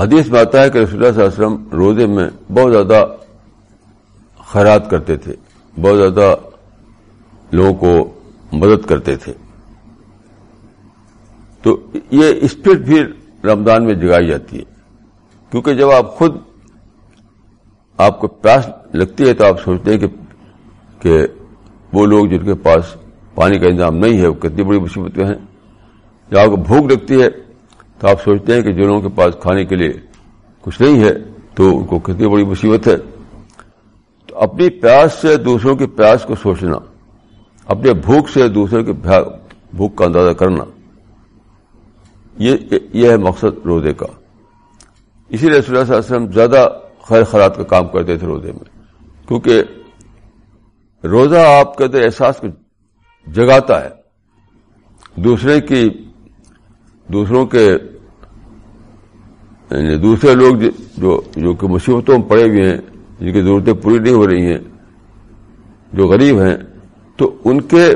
حدیث میں آتا ہے کہ رسول اللہ صلی اللہ علیہ وسلم روزے میں بہت زیادہ خیرات کرتے تھے، بہت زیادہ لوگوں کو مدد کرتے تھے۔ تو یہ اسپرٹ بھی رمضان میں جگائی جاتی ہے۔ کیونکہ جب آپ خود آپ کو پیاس لگتی ہے تو آپ سوچتے ہیں کہ کہ وہ لوگ جن کے پاس پانی کا انتظام نہیں ہے، وہ کتنی بڑی مصیبت میں ہیں۔ جب آپ کو بھوک لگتی ہے تو آپ سوچتے ہیں کہ جن لوگوں کے پاس کھانے کے لیے کچھ نہیں ہے، تو ان کو کتنی بڑی مصیبت ہے۔ تو اپنی پیاس سے دوسروں کی پیاس کو سوچنا، اپنے بھوک سے دوسروں کی بھوک کا اندازہ کرنا، یہ ہے مقصد روزے کا۔ اسی لیے رسول اللہ صلی اللہ علیہ وسلم زیادہ خیر خرات کا کام کرتے تھے روزے میں، کیونکہ روزہ آپ کے اندر احساس کو جگاتا ہے۔ دوسرے کی، دوسروں کے یعنی دوسرے لوگ جو جو کہ مصیبتوں میں پڑے ہوئے ہیں، جن کی ضرورتیں پوری نہیں ہو رہی ہیں، جو غریب ہیں، تو ان کے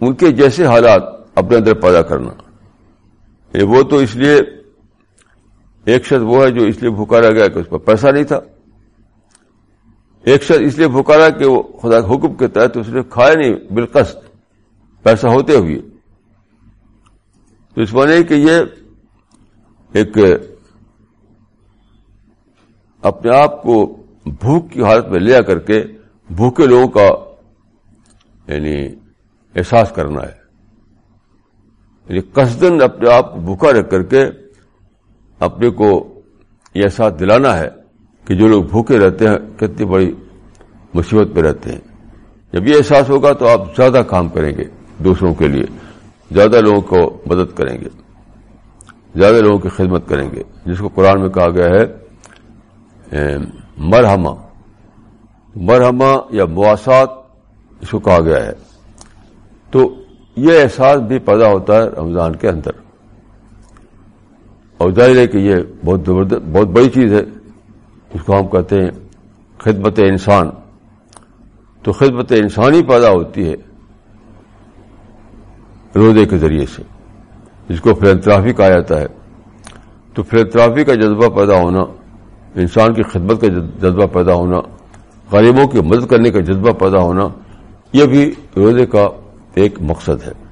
ان کے جیسے حالات اپنے اندر پیدا کرنا۔ یعنی وہ تو اس لیے ایک شخص وہ ہے جو اس لیے بھوکا گیا کہ اس پر پیسہ نہیں تھا۔ ایک شخص اس لیے بھوکا کہ وہ خدا کے حکم کے تحت اس نے کھایا نہیں بالکش پیسہ ہوتے ہوئے۔ تو اس بنے کہ یہ ایک اپنے آپ کو بھوک کی حالت میں لیا کر کے بھوکے لوگوں کا یعنی احساس کرنا ہے۔ یعنی قصدن اپنے آپ کو بھوکا رکھ کر کے اپنے کو یہ احساس دلانا ہے کہ جو لوگ بھوکے رہتے ہیں، کتنی بڑی مصیبت پہ رہتے ہیں۔ جب یہ احساس ہوگا تو آپ زیادہ کام کریں گے دوسروں کے لیے، زیادہ لوگوں کو مدد کریں گے۔ زیادہ لوگوں کی خدمت کریں گے۔ جس کو قرآن میں کہا گیا ہے مرحمہ۔ مرحمہ یا مواسات، اس کو کہا گیا ہے۔ تو یہ احساس بھی پیدا ہوتا ہے رمضان کے اندر۔ اور ظاہر ہے کہ یہ بہت زبردست، بہت بڑی چیز ہے۔ اس کو ہم کہتے ہیں خدمت انسان۔ تو خدمت انسانی پیدا ہوتی ہے روزے کے ذریعے سے۔ جس کو فلنترافی کہا جاتا ہے۔ تو فلنترافی کا جذبہ پیدا ہونا، انسان کی خدمت کا جذبہ پیدا ہونا، غریبوں کی مدد کرنے کا جذبہ پیدا ہونا، یہ بھی روزے کا ایک مقصد ہے۔